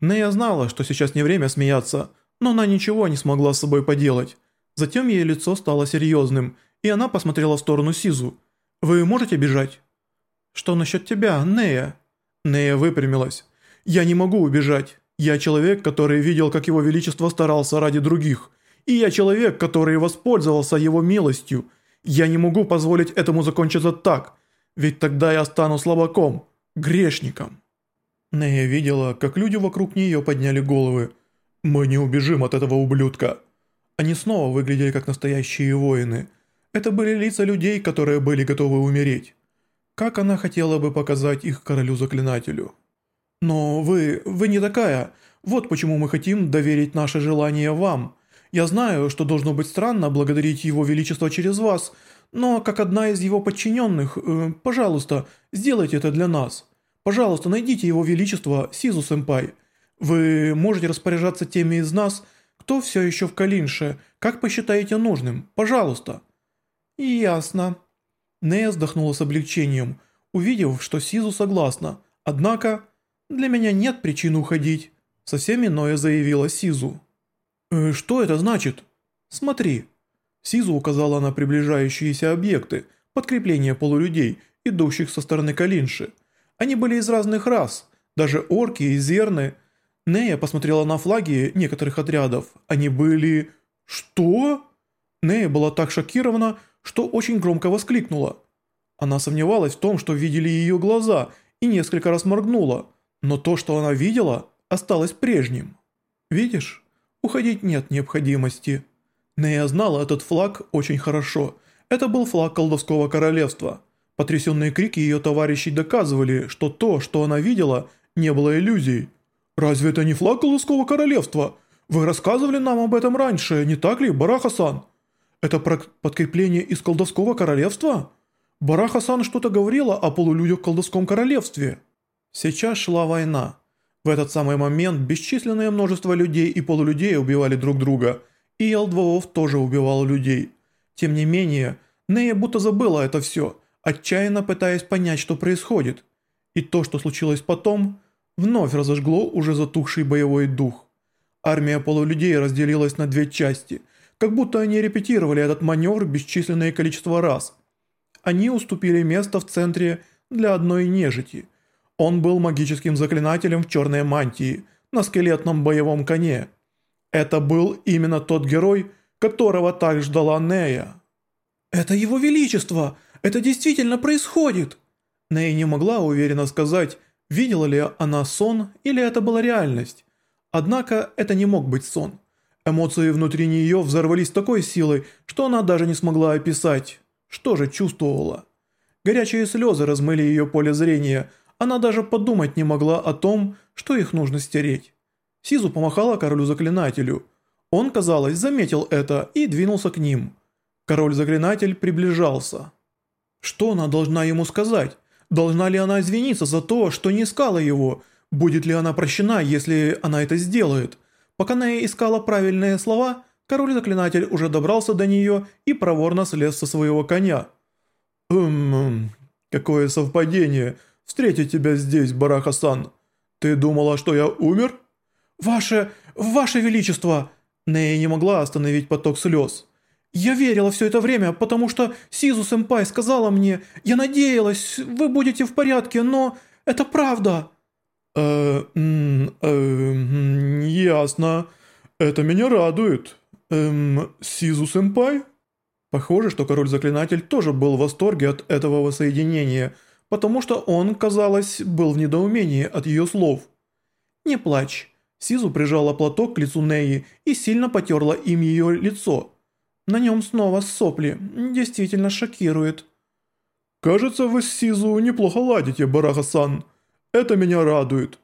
Нея знала, что сейчас не время смеяться, но она ничего не смогла с собой поделать. Затем ее лицо стало серьезным, и она посмотрела в сторону Сизу. «Вы можете бежать?» «Что насчет тебя, Нея?» Нея выпрямилась. «Я не могу убежать. Я человек, который видел, как его величество старался ради других. И я человек, который воспользовался его милостью. Я не могу позволить этому закончиться так, ведь тогда я стану слабаком, грешником». Нея видела, как люди вокруг нее подняли головы. «Мы не убежим от этого ублюдка». Они снова выглядели как настоящие воины. Это были лица людей, которые были готовы умереть. Как она хотела бы показать их королю-заклинателю. «Но вы... вы не такая. Вот почему мы хотим доверить наше желание вам. Я знаю, что должно быть странно благодарить его величество через вас, но как одна из его подчиненных, э, пожалуйста, сделайте это для нас. Пожалуйста, найдите его величество Сизу-сэмпай. Вы можете распоряжаться теми из нас, кто все еще в Калинше, как посчитаете нужным. Пожалуйста». «Ясно». Нея вздохнула с облегчением, увидев, что Сизу согласна. Однако, для меня нет причин уходить. Совсем иное заявила Сизу. «Э, «Что это значит?» «Смотри». Сизу указала на приближающиеся объекты, подкрепление полулюдей, идущих со стороны Калинши. Они были из разных рас, даже орки и зерны. Нея посмотрела на флаги некоторых отрядов. Они были... Что? Нея была так шокирована, что очень громко воскликнула. Она сомневалась в том, что видели ее глаза, и несколько раз моргнула, но то, что она видела, осталось прежним. «Видишь, уходить нет необходимости». Нея знала этот флаг очень хорошо. Это был флаг колдовского королевства. Потрясенные крики ее товарищей доказывали, что то, что она видела, не было иллюзией. «Разве это не флаг колдовского королевства? Вы рассказывали нам об этом раньше, не так ли, Барахасан?» Это подкрепление из колдовского королевства? Бараха-сан что-то говорила о полулюдях в колдовском королевстве. Сейчас шла война. В этот самый момент бесчисленное множество людей и полулюдей убивали друг друга, и Елдвоов тоже убивал людей. Тем не менее, Нея будто забыла это все, отчаянно пытаясь понять, что происходит. И то, что случилось потом, вновь разожгло уже затухший боевой дух. Армия полулюдей разделилась на две части – как будто они репетировали этот маневр бесчисленное количество раз. Они уступили место в центре для одной нежити. Он был магическим заклинателем в черной мантии, на скелетном боевом коне. Это был именно тот герой, которого так ждала Нея. «Это его величество! Это действительно происходит!» Нея не могла уверенно сказать, видела ли она сон или это была реальность. Однако это не мог быть сон. Эмоции внутри нее взорвались такой силой, что она даже не смогла описать. Что же чувствовала? Горячие слезы размыли ее поле зрения, она даже подумать не могла о том, что их нужно стереть. Сизу помахала королю-заклинателю. Он, казалось, заметил это и двинулся к ним. Король-заклинатель приближался. Что она должна ему сказать? Должна ли она извиниться за то, что не искала его? Будет ли она прощена, если она это сделает? Пока Нея искала правильные слова, король-заклинатель уже добрался до нее и проворно слез со своего коня. «Хм, какое совпадение, встретить тебя здесь, Барахасан. Ты думала, что я умер?» «Ваше... Ваше Величество!» Нея не могла остановить поток слез. «Я верила все это время, потому что Сизу-сэмпай сказала мне, я надеялась, вы будете в порядке, но это правда». «Э, э, ясно. Это меня радует. Эм, Сизу-сэмпай?» Похоже, что король-заклинатель тоже был в восторге от этого воссоединения, потому что он, казалось, был в недоумении от ее слов. «Не плачь». Сизу прижала платок к лицу Неи и сильно потерла им ее лицо. На нем снова сопли. Действительно шокирует. «Кажется, вы с Сизу неплохо ладите, Бараха-сан». Это меня радует.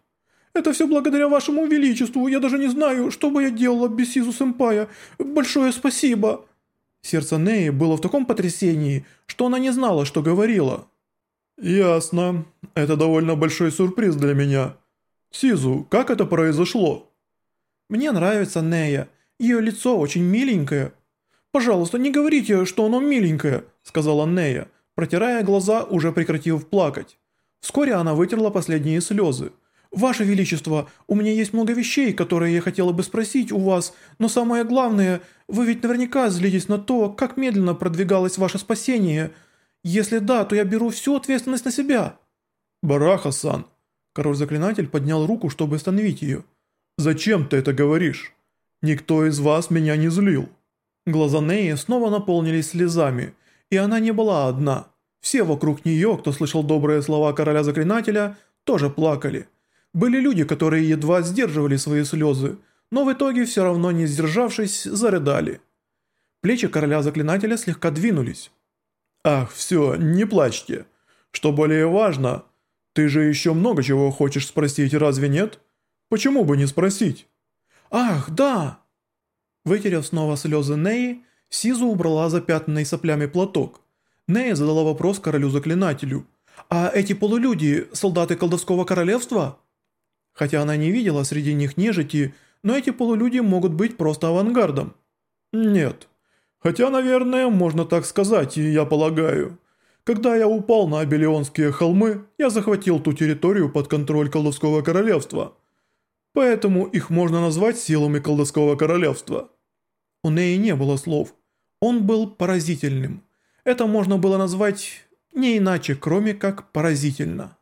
Это все благодаря вашему величеству. Я даже не знаю, что бы я делала без Сизу-сэмпая. Большое спасибо». Сердце Неи было в таком потрясении, что она не знала, что говорила. «Ясно. Это довольно большой сюрприз для меня. Сизу, как это произошло?» «Мне нравится Нея. Ее лицо очень миленькое». «Пожалуйста, не говорите, что оно миленькое», — сказала Нея, протирая глаза, уже прекратив плакать. Вскоре она вытерла последние слезы. «Ваше Величество, у меня есть много вещей, которые я хотела бы спросить у вас, но самое главное, вы ведь наверняка злитесь на то, как медленно продвигалось ваше спасение. Если да, то я беру всю ответственность на себя». «Бараха-сан». Король-заклинатель поднял руку, чтобы остановить ее. «Зачем ты это говоришь? Никто из вас меня не злил». Глаза Неи снова наполнились слезами, и она не была одна. Все вокруг нее, кто слышал добрые слова короля-заклинателя, тоже плакали. Были люди, которые едва сдерживали свои слезы, но в итоге все равно не сдержавшись, зарыдали. Плечи короля-заклинателя слегка двинулись. «Ах, все, не плачьте. Что более важно, ты же еще много чего хочешь спросить, разве нет? Почему бы не спросить?» «Ах, да!» Вытерев снова слезы Неи, Сизу убрала запятнанный соплями платок. Нея задала вопрос королю-заклинателю. «А эти полулюди – солдаты колдовского королевства?» Хотя она не видела среди них нежити, но эти полулюди могут быть просто авангардом. «Нет. Хотя, наверное, можно так сказать, я полагаю. Когда я упал на Абелионские холмы, я захватил ту территорию под контроль колдовского королевства. Поэтому их можно назвать силами колдовского королевства». У Неи не было слов. Он был поразительным. Это можно было назвать не иначе, кроме как поразительно.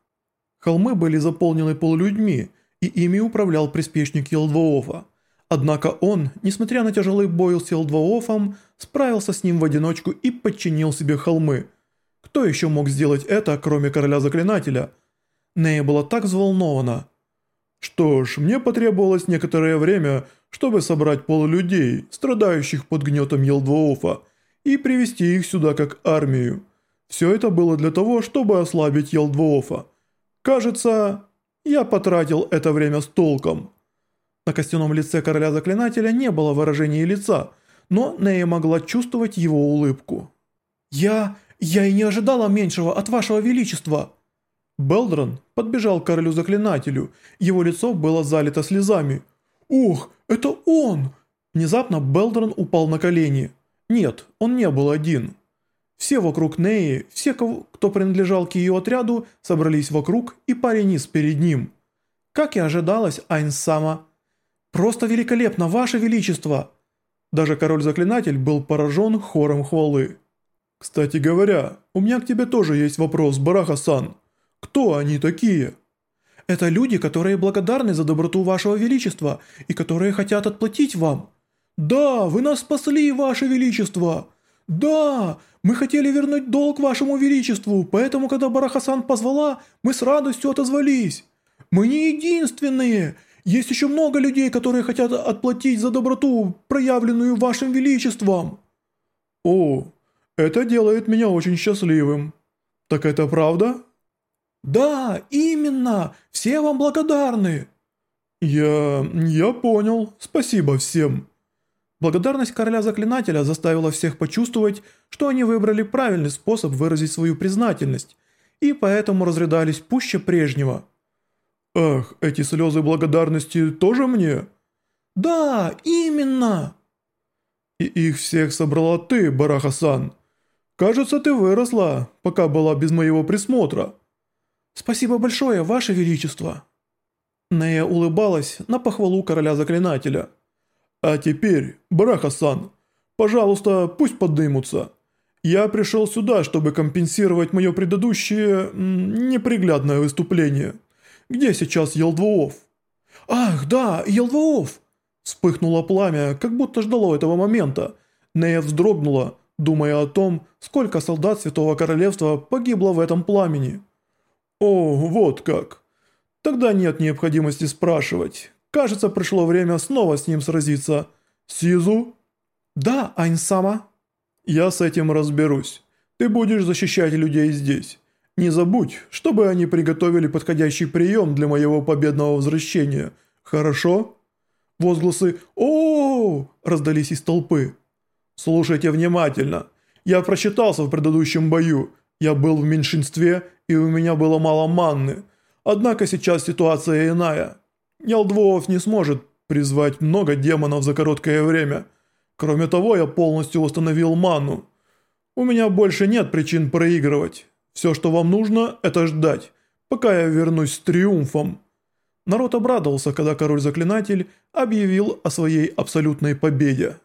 Холмы были заполнены полулюдьми, и ими управлял приспешник Елдвоофа. Однако он, несмотря на тяжелый бой с Елдвоофом, справился с ним в одиночку и подчинил себе холмы. Кто еще мог сделать это, кроме короля-заклинателя? Нея была так взволнована. Что ж, мне потребовалось некоторое время, чтобы собрать полулюдей, страдающих под гнетом Елдвоофа, и привести их сюда как армию. Все это было для того, чтобы ослабить Елдвоофа. Кажется, я потратил это время с толком. На костяном лице короля-заклинателя не было выражения лица, но Нея могла чувствовать его улыбку. «Я... я и не ожидала меньшего от вашего величества!» Белдрон подбежал к королю-заклинателю, его лицо было залито слезами. «Ох, это он!» Внезапно Белдрон упал на колени. Нет, он не был один. Все вокруг Неи, все, кто принадлежал к ее отряду, собрались вокруг и парень низ перед ним. Как и ожидалось, Айнсама. «Просто великолепно, Ваше Величество!» Даже король-заклинатель был поражен хором хвалы. «Кстати говоря, у меня к тебе тоже есть вопрос, Бараха-сан. Кто они такие?» «Это люди, которые благодарны за доброту Вашего Величества и которые хотят отплатить вам». «Да, вы нас спасли, Ваше Величество!» «Да, мы хотели вернуть долг вашему величеству, поэтому, когда Барахасан позвала, мы с радостью отозвались. Мы не единственные. Есть еще много людей, которые хотят отплатить за доброту, проявленную вашим величеством». «О, это делает меня очень счастливым. Так это правда?» «Да, именно. Все вам благодарны». «Я... я понял. Спасибо всем». Благодарность короля-заклинателя заставила всех почувствовать, что они выбрали правильный способ выразить свою признательность, и поэтому разрыдались пуще прежнего. «Ах, эти слезы благодарности тоже мне?» «Да, именно!» «И их всех собрала ты, Барахасан. Кажется, ты выросла, пока была без моего присмотра». «Спасибо большое, Ваше Величество!» Нея улыбалась на похвалу короля-заклинателя – «А теперь, Барахасан, пожалуйста, пусть поднимутся. Я пришел сюда, чтобы компенсировать мое предыдущее... неприглядное выступление. Где сейчас Елдвоов?» «Ах, да, Елдвоов!» Вспыхнуло пламя, как будто ждало этого момента. Нея вздрогнула, думая о том, сколько солдат Святого Королевства погибло в этом пламени. «О, вот как. Тогда нет необходимости спрашивать, Кажется, пришло время снова с ним сразиться. Сизу? Да, Айнсама. Я с этим разберусь. Ты будешь защищать людей здесь. Не забудь, чтобы они приготовили подходящий прием для моего победного возвращения. Хорошо? Возгласы о, раздались из толпы. Слушайте внимательно. Я просчитался в предыдущем бою. Я был в меньшинстве, и у меня было мало манны. Однако сейчас ситуация иная. Ялдвоов не сможет призвать много демонов за короткое время. Кроме того, я полностью установил ману. У меня больше нет причин проигрывать. Все, что вам нужно, это ждать, пока я вернусь с триумфом. Народ обрадовался, когда король-заклинатель объявил о своей абсолютной победе.